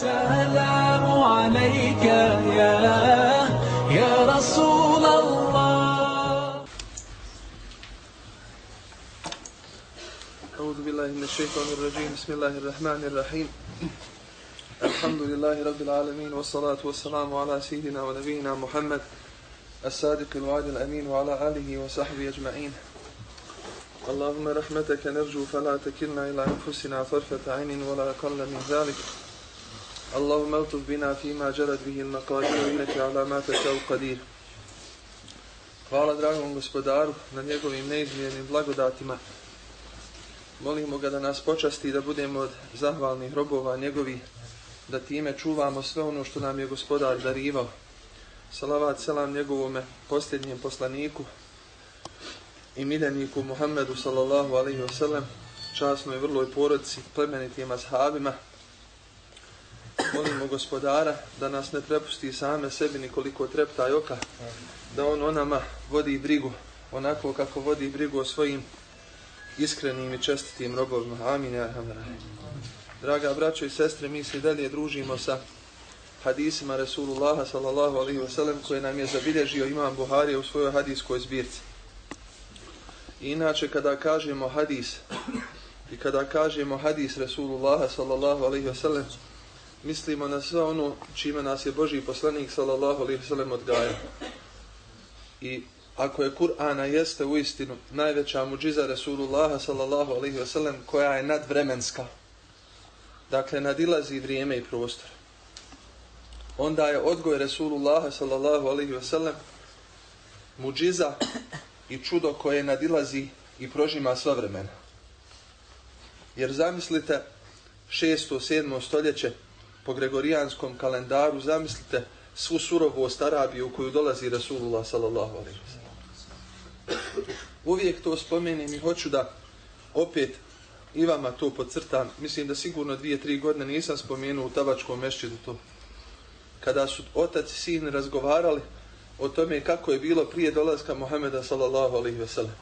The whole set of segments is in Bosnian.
السلام عليك يا يا رسول الله. أعوذ بالله من الشيطان الرجيم. بسم الله الرحمن الرحيم. الحمد لله رب العالمين والصلاة والسلام على سيدنا ونبينا محمد الصادق الوعد الأمين وعلى آله وصحبه أجمعين. اللهم رحمتك نرجو فلا تكلنا إلى أنفسنا طرفة عين ولا أقل من ذلك. اللهم الطف بنا فيما جرت به المقادير إنك على ما تشاء قدير Hvala dragom gospodaru na njegovim neizmjernim blagodatima. Molimo ga da nas počasti da budemo od zahvalnih robova njegovi, da time čuvamo sve ono što nam je gospodar darivao. Salavat selam njegovome posljednjem poslaniku, i miljeniku Muhammedu sallallahu alaihi wasallam, časnoj vrloj porodci, plemenitim ashabima. Molimo gospodara da nas ne prepusti same sebi nikoliko trepta i oka, da on o nama vodi brigu onako kako vodi brigu o svojim iskrenim i čestitim robovima. Amin. Draga braćo i sestre, mi se dalje družimo sa hadisima Resulullaha sallallahu alaihi wasallam koje nam je zabilježio imam Buharija u svojoj hadiskoj zbirci. Inače, kada kažemo hadis i kada kažemo hadis Resulullaha sallallahu alaihi wasallam mislimo na sve ono čime nas je Boži poslanik sallallahu alaihi sallam odgaja. I ako je Kur'ana jeste u istinu najveća muđiza Resulullaha sallallahu alaihi ve sallam koja je nadvremenska, dakle nadilazi vrijeme i prostor, onda je odgoj Resulullaha sallallahu alaihi ve sallam muđiza i čudo koje nadilazi i prožima sva vremena. Jer zamislite šesto, sedmo stoljeće po gregorijanskom kalendaru, zamislite svu surovost Arabije u koju dolazi Rasulullah sallallahu alaihi wa Uvijek to spomenem i hoću da opet i vama to podcrtam. Mislim da sigurno dvije, tri godine nisam spomenuo u tabačkom mešćidu to. Kada su otac i sin razgovarali, o tome kako je bilo prije dolaska Muhameda sallallahu alaihi ve sellem.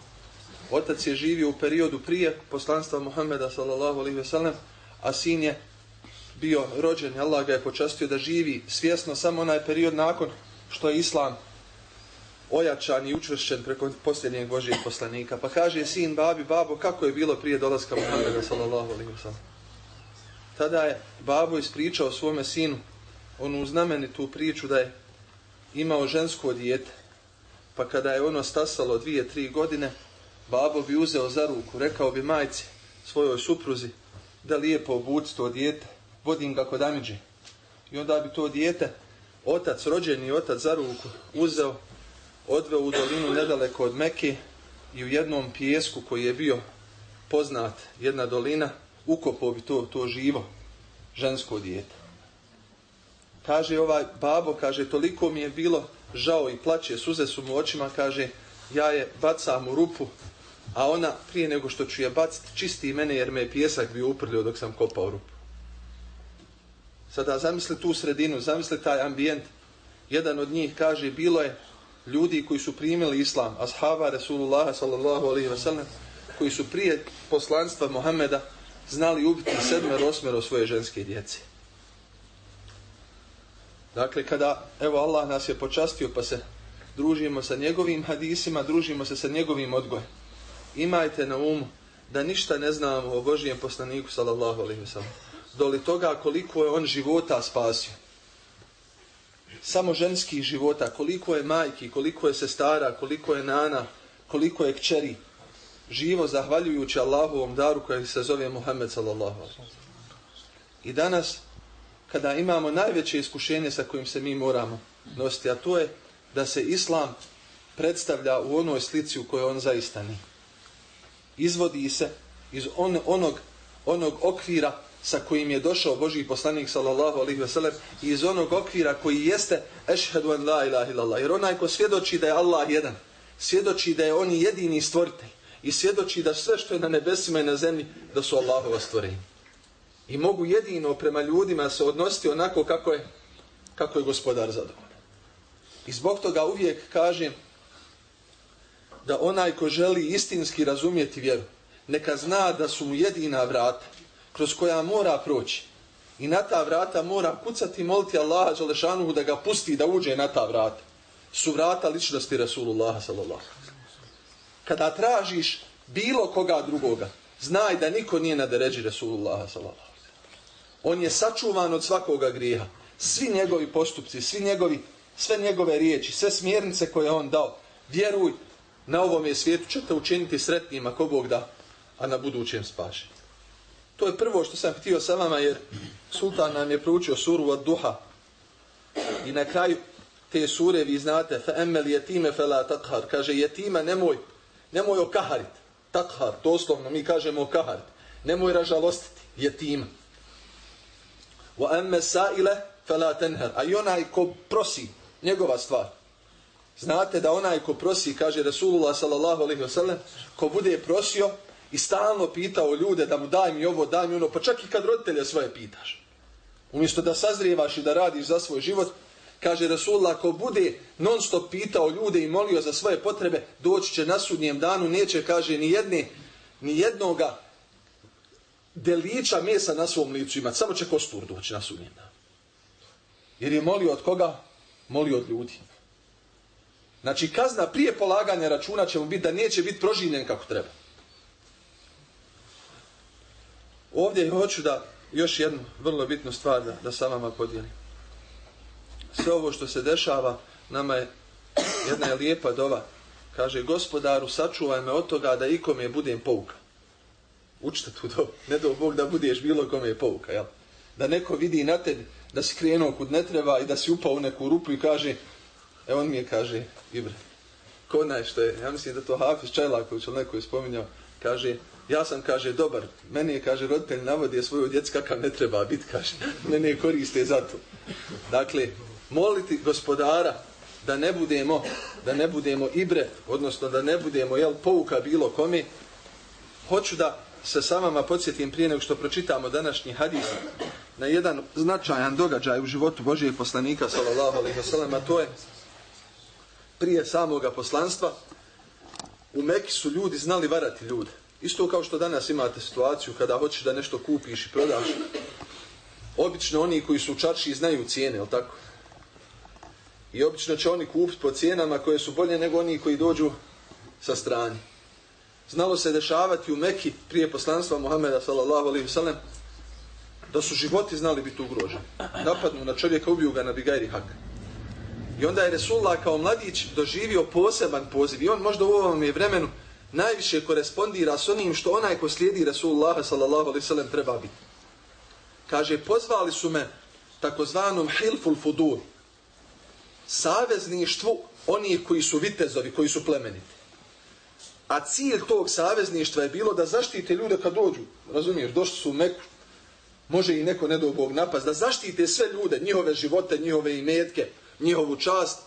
Otac je živio u periodu prije poslanstva Muhameda sallallahu alaihi ve sellem, a sin je bio rođen i Allah ga je počastio da živi svjesno samo onaj period nakon što je Islam ojačan i učvršćen preko posljednjeg Božijeg poslanika. Pa kaže sin babi, babo, kako je bilo prije dolaska Muhammeda sallallahu alaihi wa sallam. Tada je babo ispričao svome sinu onu znamenitu priču da je imao žensko dijete, pa kada je ono stasalo dvije, tri godine, babo bi uzeo za ruku, rekao bi majci svojoj supruzi da lijepo obuci to dijete, vodim ga kod Amidži. I onda bi to dijete, otac, rođeni otac za ruku, uzeo, odveo u dolinu nedaleko od Meke i u jednom pijesku koji je bio poznat, jedna dolina, ukopao bi to, to živo žensko dijete kaže ovaj babo, kaže, toliko mi je bilo žao i plaće, suze su mu očima, kaže, ja je bacam u rupu, a ona prije nego što ću je baciti, čisti mene jer me je pjesak bio uprljio dok sam kopao rupu. Sada zamisli tu sredinu, zamisli taj ambijent. Jedan od njih kaže, bilo je ljudi koji su primili islam, ashaba Rasulullah sallallahu alaihi wasallam, koji su prije poslanstva Mohameda znali ubiti sedmer, osmero svoje ženske djece. Dakle, kada, evo, Allah nas je počastio, pa se družimo sa njegovim hadisima, družimo se sa njegovim odgojem. Imajte na umu da ništa ne znamo o Božijem poslaniku, sallallahu alaihi wasallam. Doli toga koliko je on života spasio. Samo ženskih života, koliko je majki, koliko je sestara, koliko je nana, koliko je kćeri. Živo zahvaljujući Allahovom daru koji se zove Muhammed, sallallahu alaihi. I danas, kada imamo najveće iskušenje sa kojim se mi moramo nositi, a to je da se islam predstavlja u onoj slici u kojoj on zaista ni. Izvodi se iz on, onog, onog okvira sa kojim je došao Boži poslanik sallallahu alaihi ve sellem iz onog okvira koji jeste ešhedu en la ilaha illallah. Jer onaj ko svjedoči da je Allah jedan, svjedoči da je on jedini stvoritelj i svjedoči da sve što je na nebesima i na zemlji da su Allahova stvorenja i mogu jedino prema ljudima se odnositi onako kako je, kako je gospodar zadovoljan. I zbog toga uvijek kažem da onaj ko želi istinski razumjeti vjeru, neka zna da su mu jedina vrata kroz koja mora proći i na ta vrata mora kucati i moliti Allaha Đalešanuhu da ga pusti da uđe na ta vrata. Su vrata ličnosti Rasulullah sallallahu Kada tražiš bilo koga drugoga, znaj da niko nije na deređi Rasulullah sallallahu On je sačuvan od svakoga grijeha. Svi njegovi postupci, svi njegovi, sve njegove riječi, sve smjernice koje on dao, vjeruj, na ovom je svijetu ćete učiniti sretnijima ko Bog da, a na budućem spaši. To je prvo što sam htio sa vama, jer sultan nam je proučio suru od duha. I na kraju te sure vi znate, fa emel jetime fe la takhar, kaže jetima nemoj, nemoj okaharit, takhar, doslovno mi kažemo okaharit, nemoj ražalostiti jetima. Wa emme sa'ile fe la tenher, a i onaj ko prosi, njegova stvar. Znate da onaj ko prosi, kaže Rasulullah sallallahu alaihi wa sallam, ko bude prosio, i stalno pitao ljude da mu daj mi ovo, daj mi ono, pa čak i kad roditelje svoje pitaš. Umjesto da sazrijevaš i da radiš za svoj život, kaže Rasulullah, ako bude non stop pitao ljude i molio za svoje potrebe, doći će na sudnjem danu, neće, kaže, ni jedne, ni jednoga delića mesa na svom licu imati, samo će kostur doći na sudnjem danu. Jer je molio od koga? Molio od ljudi. Znači, kazna prije polaganja računa će mu biti da neće biti proživljen kako treba. Ovdje hoću da još jednu vrlo bitnu stvar da, da sa vama podijelim. Sve ovo što se dešava, nama je jedna je lijepa dova. Kaže, gospodaru, sačuvaj me od toga da ikom je budem pouka. Učite tu dobu. Ne do Bog da budeš bilo kome je pouka, jel? Da neko vidi na tebi da si krenuo kud ne treba i da si upao u neku rupu i kaže, e on mi je kaže, Ibre, ko naj što je, ja mislim da to Hafiz Čajlaković ili neko je spominjao, kaže, ja sam, kaže, dobar, meni je, kaže, roditelj navodi svoju djecu kakav ne treba biti, kaže, mene koriste za to. Dakle, moliti gospodara da ne budemo, da ne budemo ibre, odnosno da ne budemo, jel, pouka bilo kome, hoću da se sa vama podsjetim prije nego što pročitamo današnji hadis na jedan značajan događaj u životu Božijeg poslanika, sallallahu alaihi wasallam, a to je prije samoga poslanstva, u Meki su ljudi znali varati ljude. Isto kao što danas imate situaciju kada hoćeš da nešto kupiš i prodaš. Obično oni koji su u znaju cijene, je tako? I obično će oni kupiti po cijenama koje su bolje nego oni koji dođu sa strani. Znalo se dešavati u Meki prije poslanstva Muhammeda sallallahu alaihi sallam da su životi znali biti ugroženi. Napadnu na čovjeka, ubiju ga na Bigajri Haka. I onda je Resulullah kao mladić doživio poseban poziv. I on možda u ovom je vremenu najviše korespondira s onim što onaj ko slijedi Rasulullah sallallahu alaihi sallam treba biti. Kaže, pozvali su me takozvanom hilful fudur, savezništvu onih koji su vitezovi, koji su plemeniti. A cilj tog savezništva je bilo da zaštite ljude kad dođu. Razumiješ, došli su u Meku, može i neko ne do Bog napast, da zaštite sve ljude, njihove živote, njihove imetke, njihovu čast.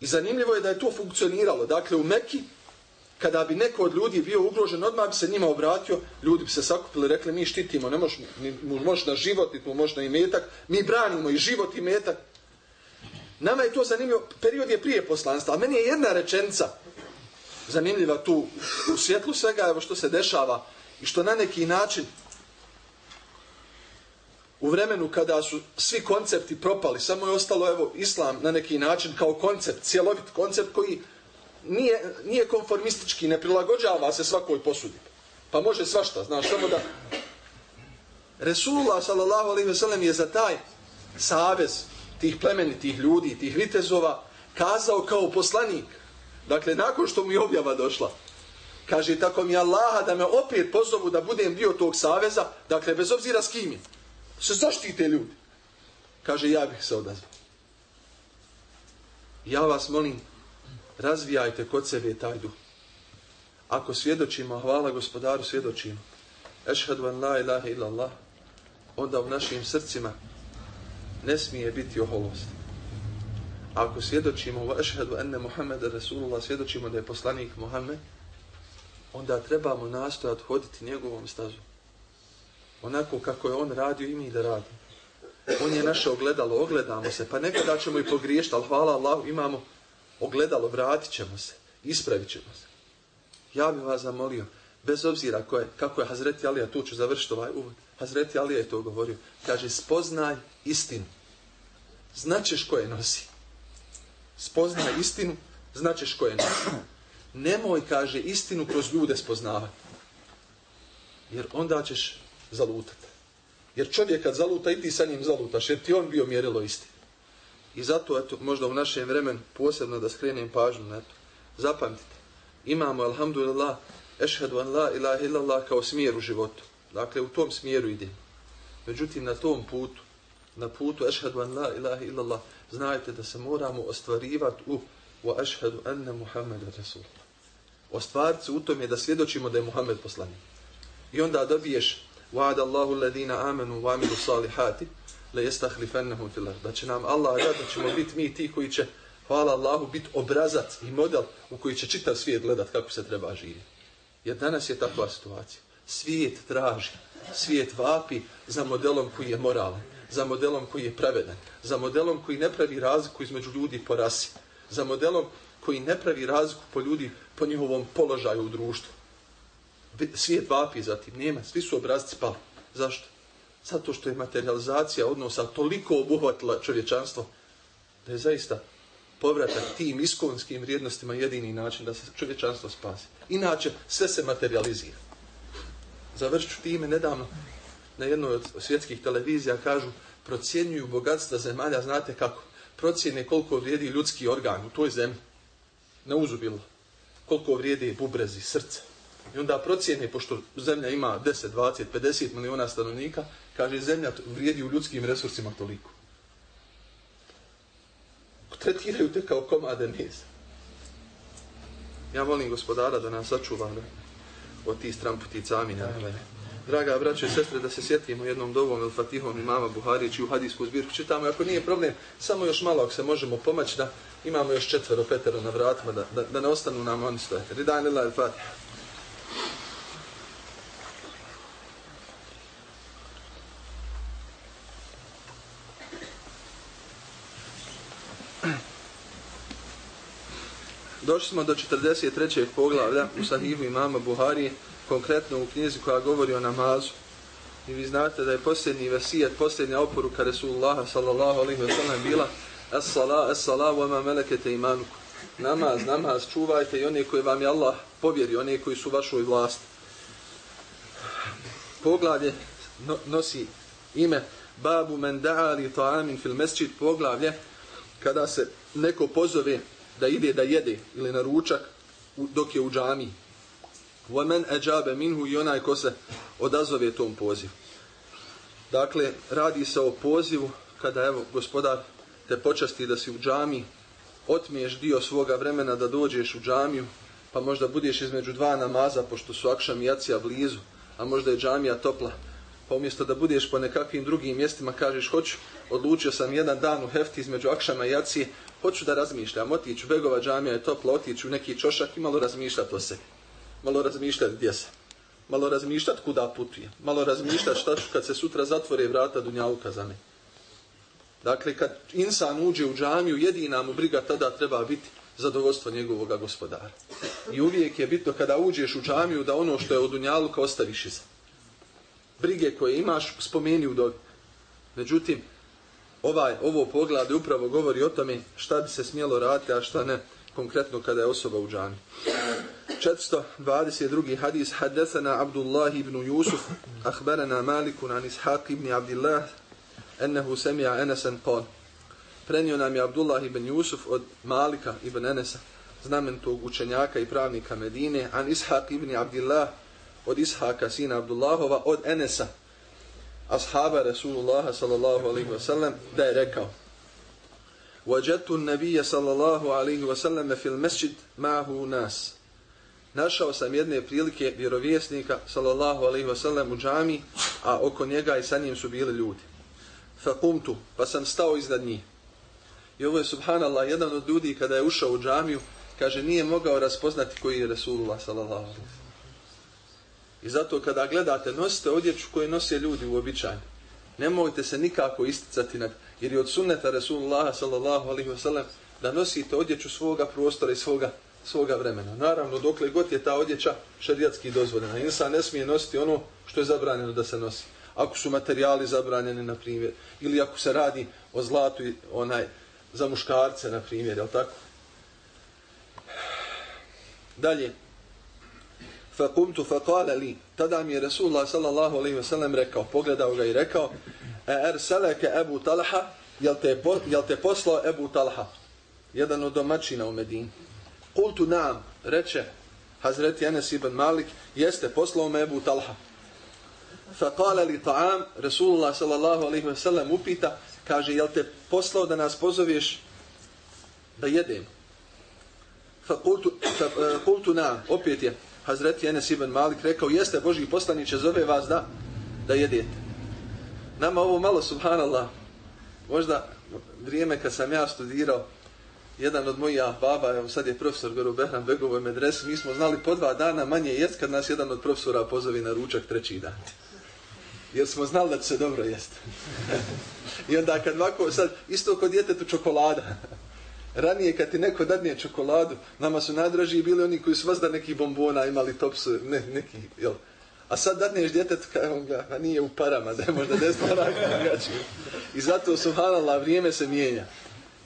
I zanimljivo je da je to funkcioniralo. Dakle, u Meki, kada bi neko od ljudi bio ugrožen, odmah bi se njima obratio, ljudi bi se sakupili, rekli, mi štitimo, ne možeš, mu možeš na život, ni mu možeš na imetak, mi branimo i život i imetak. Nama je to zanimljivo, period je prije poslanstva, a meni je jedna rečenca zanimljiva tu u svjetlu svega, evo što se dešava i što na neki način u vremenu kada su svi koncepti propali, samo je ostalo evo islam na neki način kao koncept, cjelovit koncept koji nije, nije konformistički, ne prilagođava se svakoj posudi. Pa može svašta, znaš, samo da Resulullah sallallahu alejhi ve sellem je za taj savez tih plemenitih ljudi, tih vitezova, kazao kao poslanik. Dakle, nakon što mu je objava došla, kaže, tako mi Allaha da me opet pozovu da budem dio tog saveza, dakle, bez obzira s kim je se zaštite ljudi. Kaže, ja bih se odazvao. Ja vas molim, razvijajte kod sebe taj duh. Ako svjedočimo, hvala gospodaru, svjedočimo. Ešhadu an la ilaha illallah. Onda u našim srcima ne smije biti oholost. Ako svjedočimo u ešhadu enne Muhammeda Rasulullah, svjedočimo da je poslanik Muhammed, onda trebamo nastojati hoditi njegovom stazom onako kako je on radio i mi da radimo. On je naše ogledalo, ogledamo se, pa nekada ćemo i pogriješiti, ali hvala Allahu, imamo ogledalo, vratit ćemo se, ispravit ćemo se. Ja bih vas zamolio, bez obzira ko je, kako je Hazreti Alija, tu ću završiti ovaj uvod, Hazreti Alija je to govorio. Kaže, spoznaj istinu. Značeš ko je nosi. Spoznaj istinu, značeš ko je nosi. Nemoj, kaže, istinu kroz ljude spoznavati. Jer onda ćeš zalutati. Jer čovjek kad zaluta i ti sa njim zalutaš, jer ti on bio mjerilo istine. I zato, eto, možda u našem vremenu posebno da skrenem pažnju na to. Zapamtite, imamo, alhamdulillah, ešhedu an la ilaha illallah kao smjer u životu. Dakle, u tom smjeru ide. Međutim, na tom putu, na putu ešhedu an la ilaha illallah, znajte da se moramo ostvarivati u wa ešhedu anna Muhammeda Rasulullah. Ostvariti u tom je da svjedočimo da je Muhammed poslanik. I onda dobiješ وعد Allahu الذين amanu wa amilu ليستخلفنهم في الأرض fil ard. Da će nam Allah da, da ćemo biti mi ti koji će hvala Allahu biti obrazac i model u koji će čitav svijet gledat kako se treba živjeti. Jer danas je takva situacija. Svijet traži, svijet vapi za modelom koji je moralan, za modelom koji je pravedan, za modelom koji ne pravi razliku između ljudi po rasi, za modelom koji ne pravi razliku po ljudi po njihovom položaju u društvu. Svijet vapi za tim, nema, svi su obrazci pali. Zašto? Zato što je materializacija odnosa toliko obuhvatila čovječanstvo da je zaista povratak tim iskonskim vrijednostima jedini način da se čovječanstvo spasi. Inače, sve se materializira. Završću time nedavno na jednoj od svjetskih televizija kažu procjenjuju bogatstva zemalja, znate kako? Procjene koliko vrijedi ljudski organ u toj zemlji. Ne uzubilo. Koliko vrijedi bubrezi, srce. I onda procjene, pošto zemlja ima 10, 20, 50 miliona stanovnika, kaže zemlja vrijedi u ljudskim resursima toliko tretiraju te kao komade mesa. Ja molim gospodara da nas sačuva ne, od tih stramputica. Amin. Draga braće i sestre, da se sjetimo jednom dovom ili fatihom imama Buhari, čiju hadijsku zbirku čitamo. Ako nije problem, samo još malo ako se možemo pomaći da imamo još četvero, petero na vratima, da, da, da ne ostanu nam oni stoje. Ridan ila il Došli smo do 43. poglavlja u sahihu imama Buhari, konkretno u knjizi koja govori o namazu. I vi znate da je posljednji vesijet, posljednja oporuka Resulullaha sallallahu alaihi wa sallam bila As-sala, as-sala, wa ma melekete imanuku. Namaz, namaz, čuvajte i one koji vam je Allah povjeri, one koji su vašoj vlasti. Poglavlje no, nosi ime Babu men da'ali ta'amin fil mesčit poglavlje kada se neko pozove da ide da jede ili na ručak dok je u džami. وَمَنْ أَجَابَ مِنْهُ i onaj ko se odazove tom pozivu. Dakle, radi se o pozivu kada evo gospodar te počasti da si u džami, otmiješ dio svoga vremena da dođeš u džamiju, pa možda budeš između dva namaza, pošto su akšam i jacija blizu, a možda je džamija topla, pa umjesto da budeš po nekakvim drugim mjestima, kažeš, hoću, odlučio sam jedan dan u hefti između akšama i jacije, hoću da razmišljam, otiću, Begova džamija je topla, otiću neki čošak i malo razmišljati o sebi. Malo razmišljati gdje sam. Malo razmišljati kuda putujem. Malo razmišljati šta ću kad se sutra zatvore vrata Dunjaluka za me. Dakle, kad insan uđe u džamiju, jedina mu briga tada treba biti zadovoljstvo njegovog gospodara. I uvijek je bitno kada uđeš u džamiju da ono što je od Dunjaluka ostaviš iza. Brige koje imaš, spomeni u dobi. Međutim, ovaj ovo poglade upravo govori o tome šta bi se smjelo raditi, a šta ne, konkretno kada je osoba u džani. 422. hadis Haddesana Abdullah ibn Yusuf Ahbarana Malikun an Ishaq ibn Abdillah ennehu semija Enesan qal Prenio nam je Abdullah ibn Yusuf od Malika ibn Enesa znamenitog učenjaka i pravnika Medine an Ishaq ibn Abdillah od Ishaka sina Abdullahova od Enesa ashaba Rasulullah sallallahu alaihi wa sallam da je rekao Wajadtu nabija sallallahu alaihi wa sallam fil mesjid ma'hu nas. Našao sam jedne prilike vjerovjesnika sallallahu alaihi wa sallam u džami, a oko njega i sa njim su bili ljudi. Fa pa sam stao iznad njih. I ovo je subhanallah, jedan od ljudi kada je ušao u džamiju, kaže nije mogao raspoznati koji je Rasulullah sallallahu alaihi wa sallam. I zato kada gledate, nosite odjeću koju nose ljudi u običaju. Nemojte se nikako isticati, na, jer je od sunneta Rasulullah sallallahu alaihi wa sallam da nosite odjeću svoga prostora i svoga, svoga vremena. Naravno, dokle god je ta odjeća šarijatski dozvoljena. Insan ne smije nositi ono što je zabranjeno da se nosi. ako su materijali zabranjeni, na primjer, ili ako se radi o zlatu onaj, za muškarce, na primjer, jel tako? Dalje, فَقُمْتُ فَقَالَ لِي Tada mi je Resulullah sallallahu alaihi wasallam rekao, pogledao ga i rekao, أَرْسَلَكَ أَبُو طَلْحَ Jel te, jel te poslao Ebu Talha, jedan od domaćina u Medini? Kultu nam, reče Hazreti Enes ibn Malik, jeste poslao me Ebu Talha. Faqala li ta'am, Rasulullah sallallahu alaihi wa sallam upita, kaže, jel te poslao da nas pozoveš da jedem? Faqultu fa, uh, nam, opet je Hazreti Enes ibn Malik rekao, jeste Boži poslaniće, zove vas da, da jedete. Nama ovo malo, subhanallah, možda vrijeme kad sam ja studirao, jedan od mojih baba, evo sad je profesor Goru Behram Begovoj medresi, mi smo znali po dva dana manje jest kad nas jedan od profesora pozovi na ručak treći dan. Jer smo znali da će se dobro jesti. I onda kad ovako sad, isto kod djetetu čokolada. Ranije kad ti neko dadnije čokoladu, nama su najdražiji bili oni koji su vas da neki bombona imali topsu, ne, neki, jel? A sad dadneš djetetu, kao ga, a nije u parama, da je možda desno raka I zato, subhanallah, vrijeme se mijenja.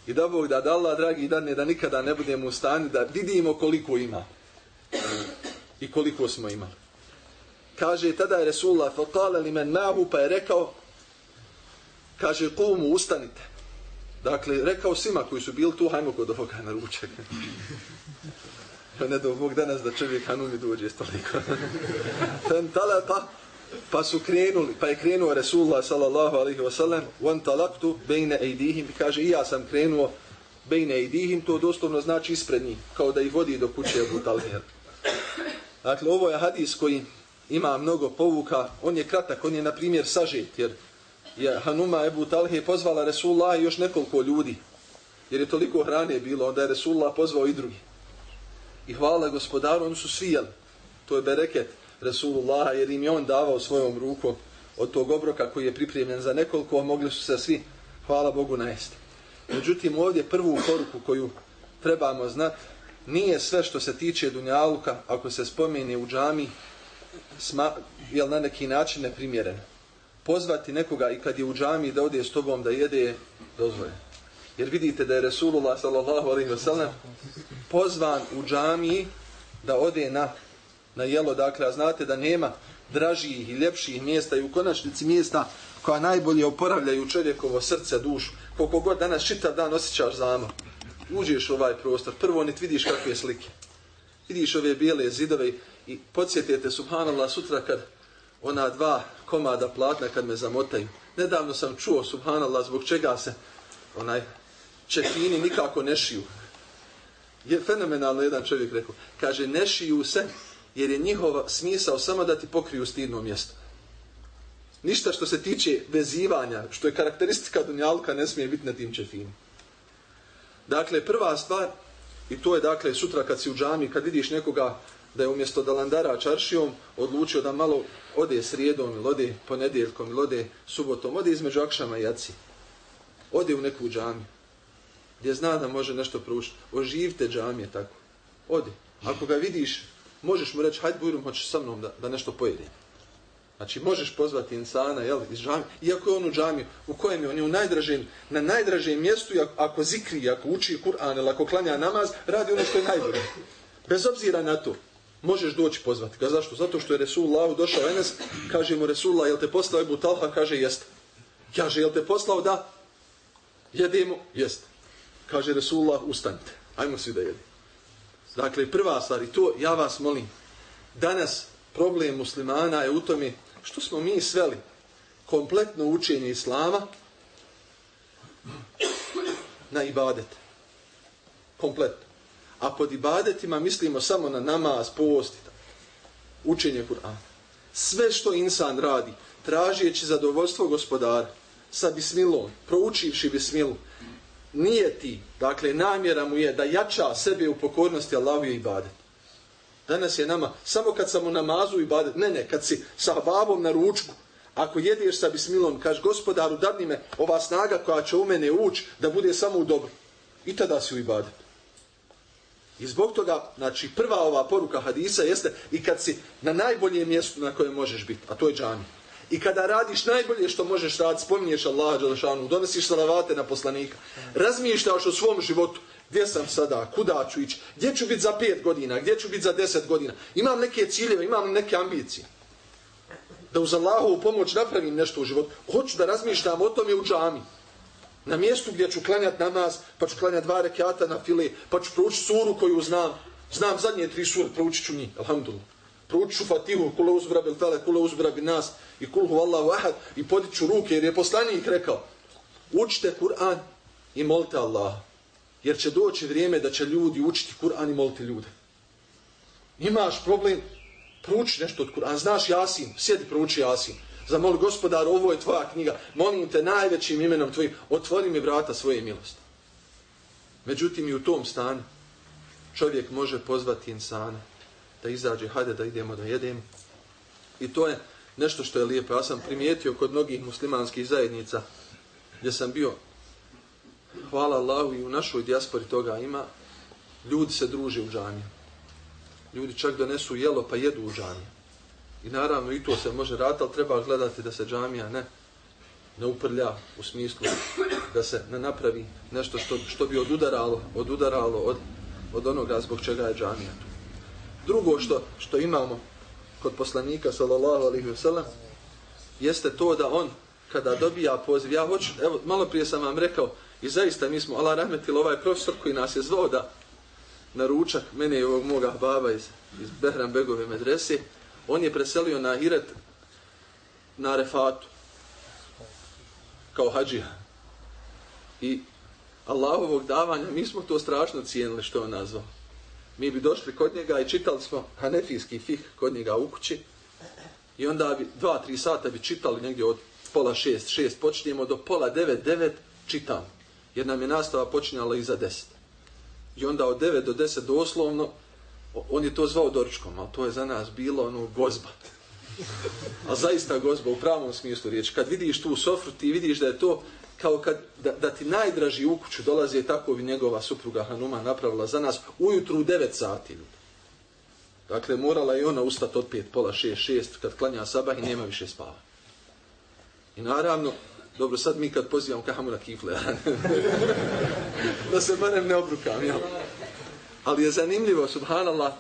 I da Bog da, da Allah, dragi, da da nikada ne budemo u stanju da vidimo koliko ima. I koliko smo imali. Kaže, tada je Resulullah, faqala li men mahu, pa je rekao, kaže, kumu, ustanite. Dakle, rekao svima koji su bili tu, hajmo kod ovoga na ručak. Pa ne do Bog danas da čovjek hanumi dođe stoliko. Ten talata, pa su krenuli, pa je krenuo Resulullah sallallahu alaihi wa sallam, wan talaktu bejne ejdihim, kaže i ja sam krenuo bejne ejdihim, to doslovno znači ispred njih, kao da ih vodi do kuće Abu Talher. Dakle, ovo je hadis koji ima mnogo povuka, on je kratak, on je na primjer sažet, jer je Hanuma Ebu Talhe pozvala Resulullah i još nekoliko ljudi, jer je toliko hrane bilo, onda je Resulullah pozvao i drugi. I hvala gospodaru, oni su svi jeli, to je bereket. Resulullah, jer im je on davao svojom rukom od tog obroka koji je pripremljen za nekoliko, a mogli su se svi, hvala Bogu, najesti. Međutim, ovdje prvu poruku koju trebamo znati, nije sve što se tiče Dunjaluka, ako se spomeni u džami, sma, je na neki način neprimjereno. Pozvati nekoga i kad je u džami da ode s tobom da jede, dozvoje. Jer vidite da je Resulullah sallallahu alaihi wa pozvan u džami da ode na na jelo, dakle, a znate da nema dražijih i ljepših mjesta i u konačnici mjesta koja najbolje oporavljaju čovjekovo srce, dušu. Koliko god danas čitav dan osjećaš zamo, uđeš u ovaj prostor, prvo niti vidiš kakve slike. Vidiš ove bijele zidove i podsjetite, subhanallah, sutra kad ona dva komada platna kad me zamotaju. Nedavno sam čuo, subhanallah, zbog čega se onaj čefini nikako ne šiju. Je fenomenalno jedan čovjek rekao. Kaže, ne šiju se jer je njihov smisao samo da ti pokriju stidno mjesto. Ništa što se tiče vezivanja, što je karakteristika Dunjalka, ne smije biti na tim čefini. Dakle, prva stvar, i to je dakle sutra kad si u džami, kad vidiš nekoga da je umjesto da landara čaršijom, odlučio da malo ode srijedom ili ode ponedjeljkom ili ode subotom, ode između akšama i jaci. Ode u neku džamiju gdje zna da može nešto proučiti. Oživite džamije tako. Ode. Ako ga vidiš možeš mu reći, hajde bujrum, hoćeš sa mnom da, da nešto pojedi. Znači, možeš pozvati insana, jel, iz džamije, iako je on u džamiju, u kojem je on je u najdražem, na najdražem mjestu, ako zikri, ako uči Kur'an, ili ako klanja namaz, radi ono što je najbolje. Bez obzira na to, možeš doći pozvati ga. Zašto? Zato što je Resulullah došao Enes, kaže mu Resulullah, jel te poslao Ebu Talha? Kaže, jest. Kaže, jel te poslao da jedemo? Jest. Kaže Resulullah, ustanite. Ajmo svi da jedemo. Dakle, prva stvar, i to ja vas molim, danas problem muslimana je u tome što smo mi sveli kompletno učenje islama na ibadet. Kompletno. A pod ibadetima mislimo samo na namaz, post učenje Kur'ana. Sve što insan radi, tražijeći zadovoljstvo gospodara, sa bismilom, proučivši bismilu, nije ti, dakle namjera mu je da jača sebe u pokornosti Allahu i ibadet. Danas je nama, samo kad sam u namazu i ibadet, ne ne, kad si sa babom na ručku, ako jedeš sa bismilom, kaži gospodaru, dadni me ova snaga koja će u mene ući da bude samo u dobro. I tada si u ibadet. I zbog toga, znači, prva ova poruka hadisa jeste i kad si na najboljem mjestu na kojem možeš biti, a to je džami. I kada radiš najbolje što možeš raditi, spominješ Allaha Đalešanu, donesiš salavate na poslanika, razmišljaš o svom životu, gdje sam sada, kuda ću ići, gdje ću biti za pet godina, gdje ću biti za deset godina. Imam neke ciljeve, imam neke ambicije. Da uz Allahovu pomoć napravim nešto u životu. Hoću da razmišljam o tome u džami. Na mjestu gdje ću klanjat namaz, pa ću klanjat dva rekiata na file, pa ću proučiti suru koju znam. Znam zadnje tri sure, proučit ću njih, alhamdulillah. Proučit ću fatihu, kule uzbra bil kule uzbra bil nas, i kulhu Allahu ahad, i podiću ruke, jer je poslanik rekao, učite Kur'an i molite Allaha. Jer će doći vrijeme da će ljudi učiti Kur'an i moliti ljude. Imaš problem, prouči nešto od Kur'ana. Znaš Jasin, sjedi prouči Jasin. Zamol gospodar, ovo je tvoja knjiga. Molim te najvećim imenom tvojim, otvori mi vrata svoje milosti. Međutim, i u tom stanu čovjek može pozvati insana da izađe, hajde da idemo da jedemo. I to je nešto što je lijepo. Ja sam primijetio kod mnogih muslimanskih zajednica gdje sam bio hvala Allahu i u našoj dijaspori toga ima, ljudi se druže u džanju. Ljudi čak donesu jelo pa jedu u džanju. I naravno i to se može raditi, ali treba gledati da se džamija ne, ne uprlja u smislu da se ne napravi nešto što, što bi odudaralo, odudaralo od, od onoga zbog čega je džamija tu. Drugo što, što imamo kod poslanika sallallahu alaihi wasallam jeste to da on kada dobija poziv, ja hoću, evo, malo prije sam vam rekao, i zaista mi smo, Allah rahmetil, ovaj profesor koji nas je zvao da na ručak, mene i ovog moga baba iz, iz Behram Begove medrese, on je preselio na Hiret na Refatu kao hađija. I Allahovog davanja, mi smo to strašno cijenili što on nazvao. Mi bi došli kod njega i čitali smo hanefijski fih kod njega u kući i onda bi dva, tri sata bi čitali negdje od pola šest, šest počinjemo do pola devet, devet čitam. Jer nam je nastava počinjala iza deset. I onda od devet do deset doslovno, on je to zvao doručkom, ali to je za nas bilo ono gozba. A zaista gozba u pravom smislu riječi. Kad vidiš tu sofru, ti vidiš da je to kao kad, da, da ti najdraži u kuću dolazi tako bi njegova supruga Hanuma napravila za nas ujutru u devet sati. Dakle, morala je ona ustati od pet, pola šest, šest, kad klanja sabah i nema više spava. I naravno, dobro, sad mi kad pozivamo kahamu na kifle, da se barem ne obrukam, jel? Ali je zanimljivo, subhanallah,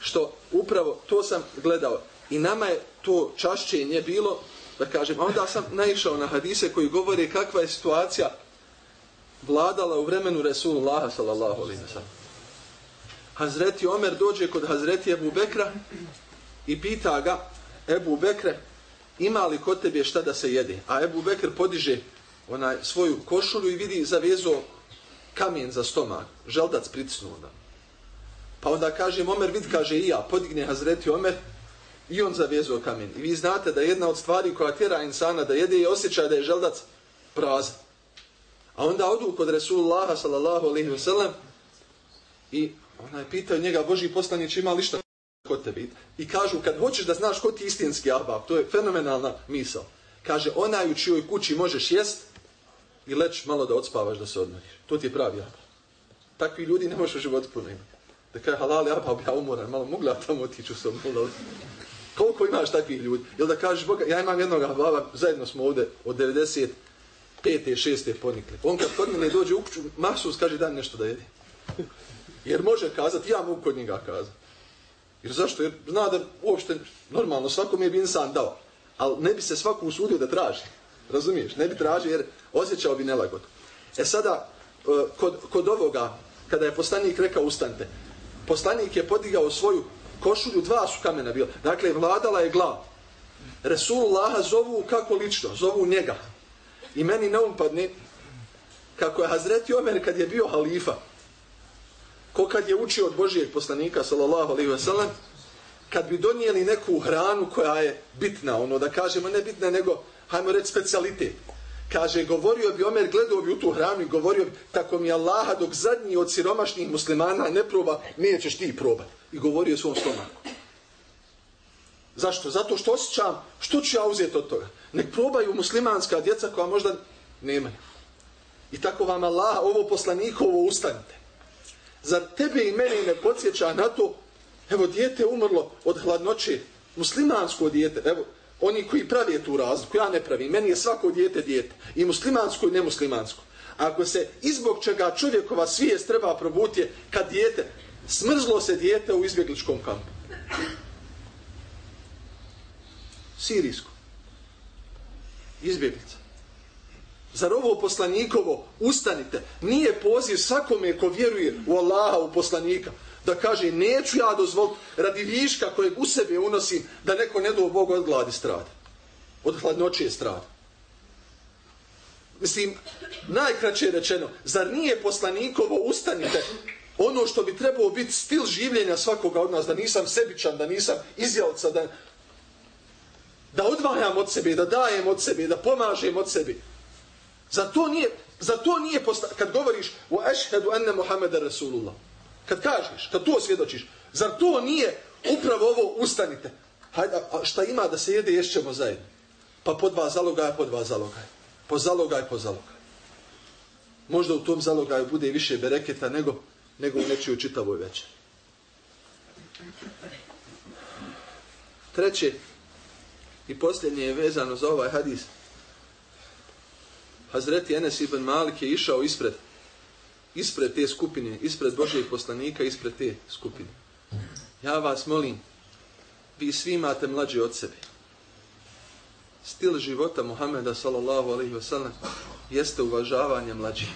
što upravo to sam gledao. I nama je to čašćenje bilo, da kažem, onda sam naišao na hadise koji govore kakva je situacija vladala u vremenu Resulullaha, sallallahu alaihi wa sallam. Hazreti Omer dođe kod Hazreti Ebu Bekra i pita ga, Ebu Bekre, ima li kod tebe šta da se jede? A Ebu Bekr podiže onaj svoju košulju i vidi zavezo kamen za stomak, želdac pritisnuo da. Pa onda kaže Omer, vid kaže i ja, podigne Hazreti Omer i on zavezo kamen. I vi znate da jedna od stvari koja tjera insana da jede je osjećaj da je želdac prazan. A onda odu kod Resulullaha sallallahu alaihi wa sallam i ona je pitao njega, Boži poslanić, ima li šta kod tebe? I kažu, kad hoćeš da znaš ko ti istinski abab, to je fenomenalna misao. Kaže, onaj u čijoj kući možeš jest i leć malo da odspavaš da se odmoriš. To ti je pravi abab. Takvi ljudi ne možeš u životu puno imati. Da kaže, halali abab, pa ja umoran, malo mogla tamo otiću sa mnom. Koliko imaš takvih ljudi? Jel da kažeš, Boga, ja imam jednog baba, zajedno smo ovde od 95. 6. ponikli. On kad kod mene dođe u kuću, masus kaže, da nešto da jede. Jer može kazati, ja mogu kod njega kazati. Jer zašto? Jer zna da uopšte normalno svakom je bi insan dao. Ali ne bi se svako usudio da traži. Razumiješ? Ne bi tražio jer osjećao bi nelagod. E sada, eh, kod, kod ovoga, kada je poslanik rekao ustanite, poslanik je podigao svoju košulju, dva su kamena bila. Dakle, vladala je glav. Resulullaha zovu kako lično? Zovu njega. I meni ne umpadne kako je Hazreti Omer kad je bio halifa, ko kad je učio od Božijeg poslanika, sallallahu alaihi wa sallam, kad bi donijeli neku hranu koja je bitna, ono da kažemo ne bitna, nego, hajmo reći, specialitet. Kaže, govorio bi Omer, gledao bi u tu hranu i govorio bi, tako mi Allaha dok zadnji od siromašnih muslimana ne proba, nećeš ti probati. I govorio svom stomaku. Zašto? Zato što osjećam, što ću ja uzeti od toga? Nek probaju muslimanska djeca koja možda nemaju. I tako vam Allah, ovo poslanikovo ustanite. Zar tebe i mene ne podsjeća na to, evo, dijete umrlo od hladnoće, muslimansko dijete, evo, oni koji prave tu razliku, ja ne pravim, meni je svako dijete dijete, i muslimansko i nemuslimansko. Ako se izbog čega čovjekova svijest treba probuti kad dijete, smrzlo se dijete u izbjegličkom kampu. Sirijsko. Izbjeglica. Zar ovo poslanikovo, ustanite, nije poziv svakome ko vjeruje u Allaha, u poslanika, da kaže neću ja dozvoliti radi viška kojeg u sebe unosim da neko ne do Boga od gladi strada. Od hladnoće strada. Mislim, najkraće rečeno, zar nije poslanikovo ustanite ono što bi trebalo biti stil življenja svakoga od nas, da nisam sebičan, da nisam izjalca, da, da odvajam od sebe, da dajem od sebe, da pomažem od sebe. Za to nije, za to nije posta, kad govoriš u ešhedu enne Muhammeda Rasulullah, kad kažeš, kad to svjedočiš, zar to nije upravo ovo ustanite? Hajde, a šta ima da se jede, ješćemo zajedno. Pa po dva zalogaja, po dva zalogaja. Po zalogaj, po zalogaj. Možda u tom zalogaju bude više bereketa nego, nego u nečiju čitavoj večer. Treće i posljednje je vezano za ovaj hadis. Hazreti Enes ibn Malik je išao ispred ispred te skupine, ispred Božijeg poslanika, ispred te skupine. Ja vas molim, vi svi imate mlađe od sebe. Stil života Muhameda sallallahu alaihi wa sallam jeste uvažavanje mlađih.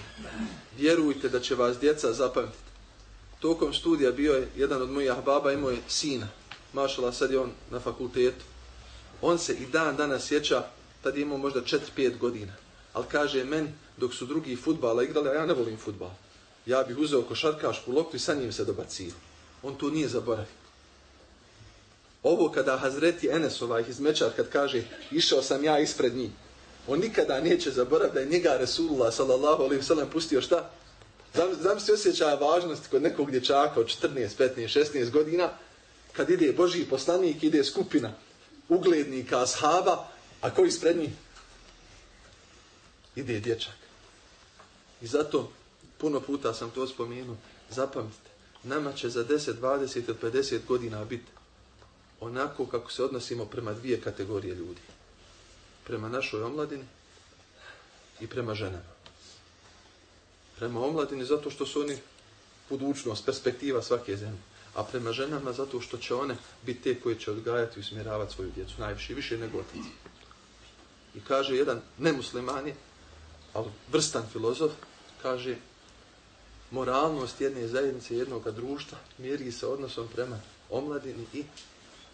Vjerujte da će vas djeca zapamtiti. Tokom studija bio je jedan od mojih baba imao je sina. Mašala, sad je on na fakultetu. On se i dan danas sjeća, tad je imao možda 4-5 godina. Ali kaže meni, dok su drugi futbala igrali, a ja ne volim futbal. Ja bih uzeo košarkašku loptu i sa njim se dobacio. On to nije zaboravio. Ovo kada Hazreti Enes ovaj izmečar, kad kaže išao sam ja ispred njih. On nikada neće zaboraviti da je njega Resulullah sallallahu alaihi sallam pustio šta? Znam, znam se osjećaja važnosti kod nekog dječaka od 14, 15, 16 godina kad ide Božji poslanik, ide skupina uglednika, ashaba, a ko ispred njih? Ide dječak. I zato puno puta sam to spomenuo, zapamtite, nama će za 10, 20 ili 50 godina biti onako kako se odnosimo prema dvije kategorije ljudi. Prema našoj omladini i prema ženama. Prema omladini zato što su oni budućnost, perspektiva svake zemlje. A prema ženama zato što će one biti te koje će odgajati i usmjeravati svoju djecu. Najviše, više nego otici. I kaže jedan nemusliman je, ali vrstan filozof, kaže moralnost jedne zajednice, jednog društva, mjeri se odnosom prema omladini i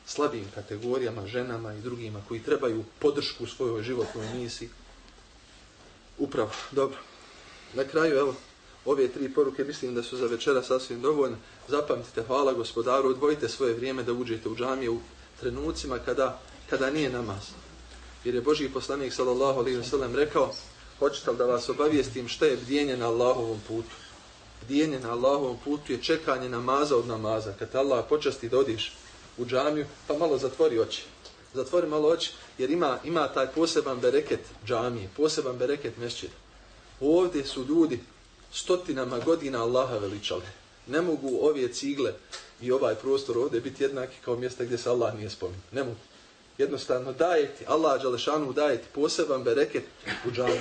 slabim kategorijama, ženama i drugima koji trebaju podršku u svojoj životnoj misiji. Upravo, dobro. Na kraju, evo, ove tri poruke mislim da su za večera sasvim dovoljne. Zapamtite, hvala gospodaru, odvojite svoje vrijeme da uđete u džamije u trenucima kada, kada nije namaz. Jer je Boži poslanik sallallahu alaihi wa sallam rekao, hoćete da vas obavijestim šta je bdjenje na Allahovom putu? Dijenje na Allahovom putu je čekanje namaza od namaza. Kad Allah počasti da odiš u džamiju, pa malo zatvori oči. Zatvori malo oči, jer ima, ima taj poseban bereket džamije, poseban bereket mešćida. Ovdje su ljudi stotinama godina Allaha veličali. Ne mogu ove cigle i ovaj prostor ovdje biti jednaki kao mjesta gdje se Allah nije spominje. Ne mogu. Jednostavno dajeti, Allah Đalešanu dajeti poseban bereket u džamiju.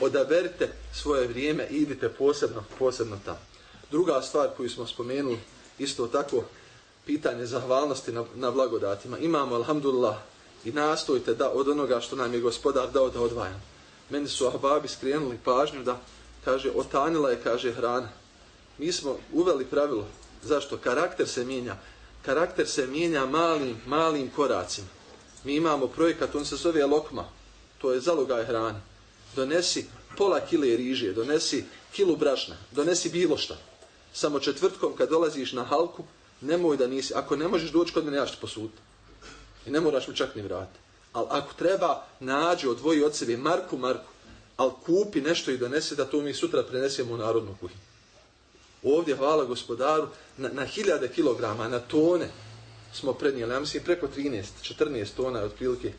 Odaberite svoje vrijeme i idite posebno, posebno tam. Druga stvar koju smo spomenuli, isto tako, pitanje zahvalnosti na, na blagodatima. Imamo, alhamdulillah, i nastojite da od onoga što nam je gospodar dao da odvajam. Meni su ahbabi skrenuli pažnju da, kaže, otanila je, kaže, hrana. Mi smo uveli pravilo. Zašto? Karakter se mijenja. Karakter se mijenja malim, malim koracima. Mi imamo projekat, on se zove Lokma. To je zalogaj hrane. Donesi pola kile riže, donesi kilu brašna, donesi bilo šta. Samo četvrtkom kad dolaziš na halku, nemoj da nisi, ako ne možeš doći kod mene, ja ću posuditi. I ne moraš mi čak ni vrati. Ali ako treba, nađi, odvoji od sebe Marku, Marku, ali kupi nešto i donese da to mi sutra prenesemo u narodnu kuhinju. Ovdje, hvala gospodaru, na, na hiljade kilograma, na tone smo prednijeli, ja mislim preko 13, 14 tona otprilike.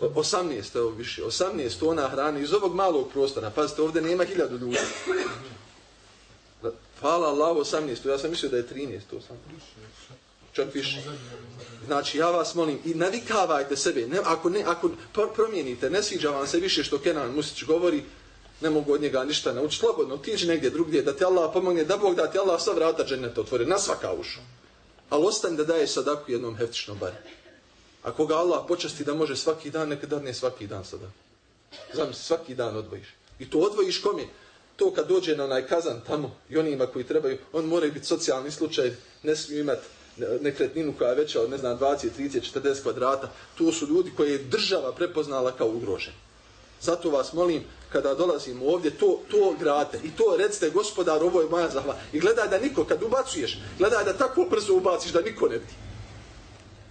18, evo više, 18 tona hrane iz ovog malog prostora. Pazite, ovdje nema hiljadu ljudi. Hvala Allah, 18, ja sam mislio da je 13, to sam. čak više. Znači, ja vas molim, i navikavajte sebe, ne, ako, ne, ako promijenite, ne sviđa vam se više što Kenan Musić govori, ne mogu od njega ništa naučiti, slobodno, tiđi negdje drugdje, da ti Allah pomogne, da Bog da ti Allah sva vrata dženeta otvori, na svaka ušu. Ali ostani da daje sadaku jednom heftičnom bar. Ako ga Allah počasti da može svaki dan, neka dadne svaki dan sada. Znam svaki dan odvojiš. I to odvojiš kom je? To kad dođe na onaj kazan tamo i onima koji trebaju, on mora biti socijalni slučaj, ne smiju imati nekretninu koja je veća od, ne znam, 20, 30, 40 kvadrata. To su ljudi koje je država prepoznala kao ugroženi. Zato vas molim, kada dolazimo ovdje, to, to grate i to recite, gospodar, ovo je moja zahva. I gledaj da niko, kad ubacuješ, gledaj da tako brzo ubaciš da niko ne vidi.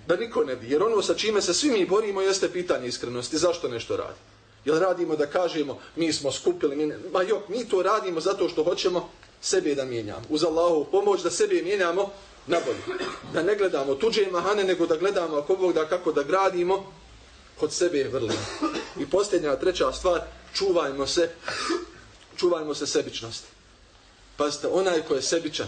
Da niko ne bi. Jer ono sa čime se svi mi borimo jeste pitanje iskrenosti. Zašto nešto radi? Jel radimo da kažemo, mi smo skupili, mi, ne, ma jok, mi to radimo zato što hoćemo sebe da mijenjamo. Uz Allahovu pomoć da sebe mijenjamo na bolje. Da ne gledamo tuđe mahane, nego da gledamo ako Bog da kako da gradimo kod sebe je. I posljednja, treća stvar, čuvajmo se, čuvajmo se sebičnosti. Pazite, onaj ko je sebičan,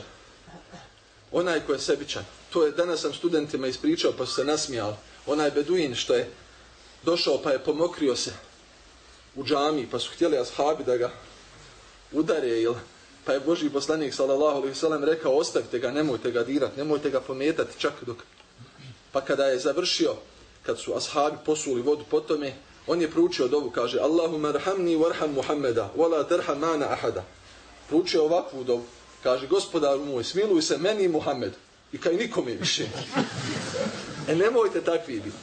onaj ko je sebičan, to je, danas sam studentima ispričao pa su se nasmijali, onaj beduin što je došao pa je pomokrio se u džami pa su htjeli ashabi da ga udare ili pa je Boži poslanik sallallahu alaihi sallam rekao ostavite ga, nemojte ga dirat, nemojte ga pometati čak dok pa kada je završio kad su ashabi posuli vodu po tome, on je proučio dovu, kaže Allahumma rahamni warham Muhammeda, wala terham mana ahada. Proučio ovakvu dovu, kaže gospodaru moj, smiluj se meni i I kaj nikome više. E nemojte takvi biti.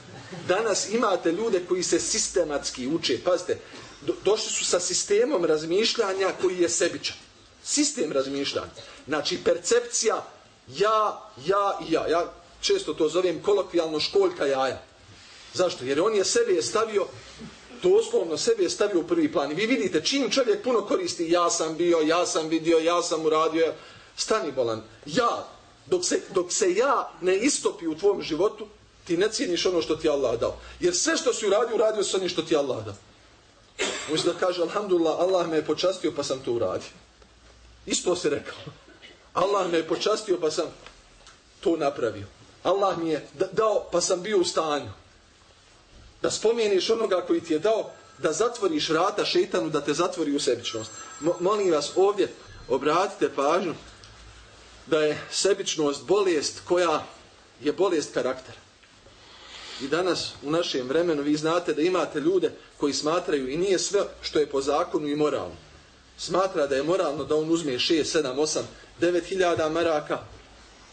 Danas imate ljude koji se sistematski uče. Pazite, do, došli su sa sistemom razmišljanja koji je sebičan. Sistem razmišljanja. Znači, percepcija ja, ja i ja. Ja često to zovem kolokvijalno školjka jaja. Zašto? Jer on je sebe je stavio, doslovno sebe je stavio u prvi plan. I vi vidite, čim čovjek puno koristi, ja sam bio, ja sam vidio, ja sam uradio, stani bolan, ja, dok se, dok se ja ne istopi u tvom životu, ti ne cijeniš ono što ti Allah dao. Jer sve što si uradio, uradio sa onim što ti Allah dao. Možeš da kaže, alhamdulillah, Allah me je počastio pa sam to uradio. Isto se rekao. Allah me je počastio pa sam to napravio. Allah mi je dao pa sam bio u stanju da spomeniš onoga koji ti je dao da zatvoriš vrata šeitanu da te zatvori u sebičnost. Mo molim vas ovdje, obratite pažnju da je sebičnost bolest koja je bolest karaktera. I danas u našem vremenu vi znate da imate ljude koji smatraju i nije sve što je po zakonu i moralno. Smatra da je moralno da on uzme 6, 7, 8, 9 hiljada maraka,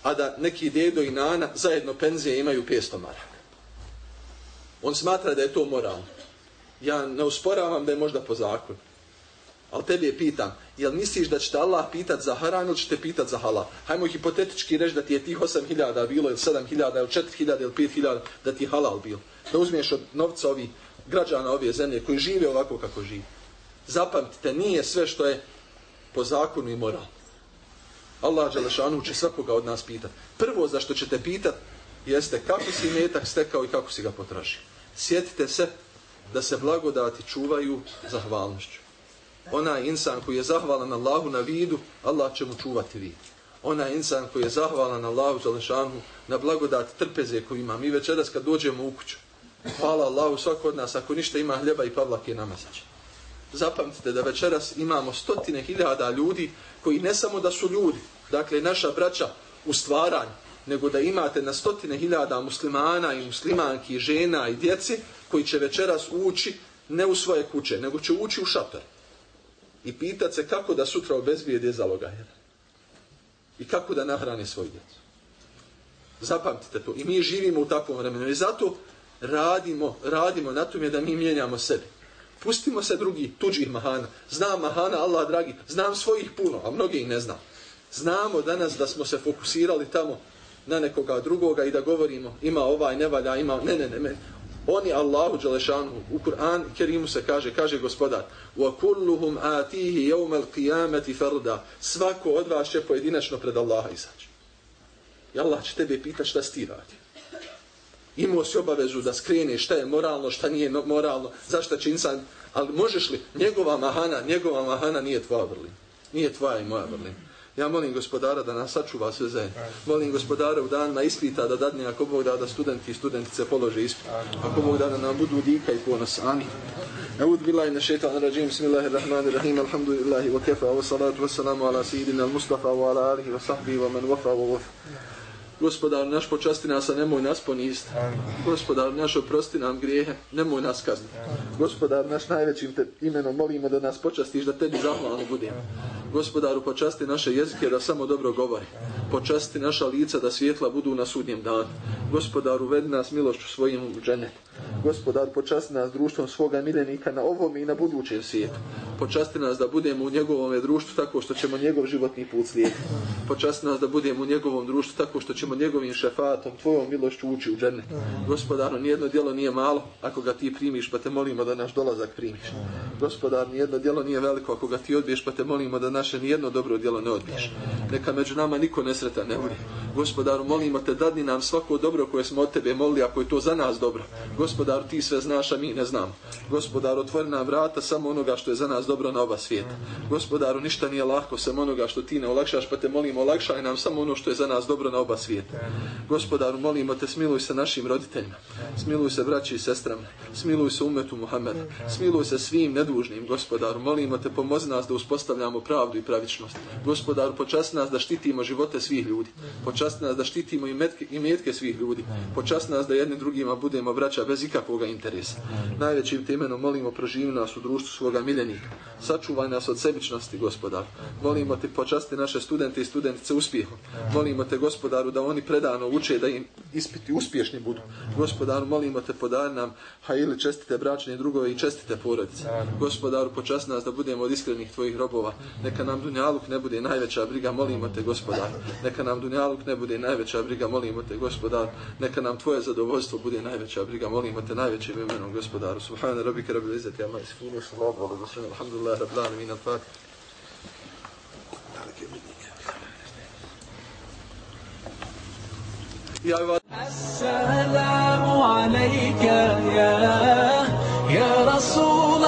a da neki dedo i nana zajedno penzije imaju 500 maraka. On smatra da je to moralno. Ja ne usporavam da je možda po zakonu. Ali tebi je pitam, jel misliš da će te Allah pitat za haram ili će te pitat za halal? Hajmo hipotetički reći da ti je tih 8.000 bilo, ili 7.000, ili 4.000, ili 5.000, da ti je halal bilo. Da uzmiješ od novca ovi građana ove zemlje koji žive ovako kako žive. Zapamtite, nije sve što je po zakonu i moral. Allah Đelešanu će svakoga od nas pitat. Prvo za što ćete pitat jeste kako si metak stekao i kako si ga potražio. Sjetite se da se blagodati čuvaju zahvalnošću. Ona insan koji je zahvalan Allahu na vidu, Allah će mu čuvati vid. Ona insan koji je zahvalan Allahu Zalešanu na blagodat trpeze koju ima. Mi večeras kad dođemo u kuću, hvala Allahu svako od nas, ako ništa ima hljeba i pavlake namazaće. Zapamtite da večeras imamo stotine hiljada ljudi koji ne samo da su ljudi, dakle naša braća u stvaranju, nego da imate na stotine hiljada muslimana i muslimanki, žena i djeci koji će večeras ući ne u svoje kuće, nego će ući u šator. I pitat se kako da sutra obezbijede zaloga. I kako da nahrani svoj djecu. Zapamtite to. I mi živimo u takvom vremenu. I zato radimo, radimo na tom je da mi mijenjamo sebe. Pustimo se drugi, tuđih mahana. Znam mahana, Allah dragi, znam svojih puno, a mnogi ih ne znam. Znamo danas da smo se fokusirali tamo na nekoga drugoga i da govorimo ima ovaj ne valja, ima ne ne ne. ne. Oni Allahu dželešanu u Kur'an Kerimu se kaže, kaže gospodar: "Wa kulluhum atihi yawm al-qiyamati farda." Svako od vas će pojedinačno pred Allaha izaći. I Allah će tebe pitati šta si ti radi. Imao si obavezu da skrene šta je moralno, šta nije moralno, zašto će insan, ali možeš li, njegova mahana, njegova mahana nije tvoja vrlina. Nije tvoja i moja vrlina. Ja molim gospodara da nas sačuva sve zajedno. Molim gospodara u danima ispita da dadne ako Bog da da studenti i studentice polože ispit. Ako Bog da da nam budu dika i ponos. Amin. أعوذ بالله من الشيطان الرجيم بسم الله الرحمن الرحيم الحمد لله وكفى والصلاة والسلام على سيدنا المصطفى وعلى آله وصحبه ومن وفى ووفى Gospodar naš počasti nas, a nemoj nas poniziti. Gospodar naš oprosti nam grijehe, nemoj nas kazniti. Gospodar naš najvećim te imenom molimo da nas počastiš, da tebi zahvalni budemo. Gospodaru počasti naše jezike da samo dobro govori. Počasti naša lica da svjetla budu na sudnjem danu. Gospodaru uvedi nas milošću svojim u dženet. Gospodar počasti nas društvom svoga miljenika na ovom i na budućem svijetu. Počasti nas da budemo u njegovom društvu tako što ćemo njegov životni put slijediti. Počasti nas da budemo u njegovom društvu tako što ćemo njegovim šefatom, tvojom milošću ući u dženet. Gospodaru, nijedno djelo nije malo ako ga ti primiš, pa te molimo da naš dolazak primiš. Gospodar, nijedno djelo nije veliko ako ga ti odbiješ, pa te molimo da naše nijedno dobro djelo ne odbiješ. Neka među nama niko nesretan ne bude. Gospodaru, molimo te, dadni nam svako dobro koje smo od tebe molili, ako je to za nas dobro. Gospodaru, ti sve znaš, a mi ne znamo. Gospodaru, otvori nam vrata samo onoga što je za nas dobro na oba svijeta. Gospodaru, ništa nije lahko samo onoga što ti ne olakšaš, pa te molimo, olakšaj nam samo ono što je za nas dobro na oba svijeta. Gospodaru, molimo te, smiluj se našim roditeljima, smiluj se braći i sestrama, smiluj se umetu Muhammeda, smiluj se svim nedužnim, gospodaru, molimo te, pomozi nas da uspostavljamo pravdu i pravičnost. Gospodaru, počasti nas da štitimo živote svih ljudi, počasti nas da štitimo i metke, i metke svih ljudi, počasti nas da jedni drugima budemo braća bez ikakvog interesa. Najvećim temenom molimo, proživi nas u društvu svoga miljenika, sačuvaj nas od sebičnosti, gospodar. Molimo te, počasti naše studente i studentice uspjehom. Molimo te, gospodaru, da oni predano uče da im ispiti uspješni budu. Gospodaru, molimo te podari nam hajili čestite bračne drugove i čestite porodice. Gospodaru, počast nas da budemo od iskrenih tvojih robova. Neka nam dunjaluk ne bude najveća briga, molimo te, gospodar Neka nam dunjaluk ne bude najveća briga, molimo te, gospodar. Neka nam tvoje zadovoljstvo bude najveća briga, molimo te najvećim imenom, gospodaru. Subhane rabbike rabbil izzati amma yasifun, sallallahu alaihi wa sallam, alhamdulillah, rabbil alamin, al-fatih. يا عباد السلام عليك يا يا رسول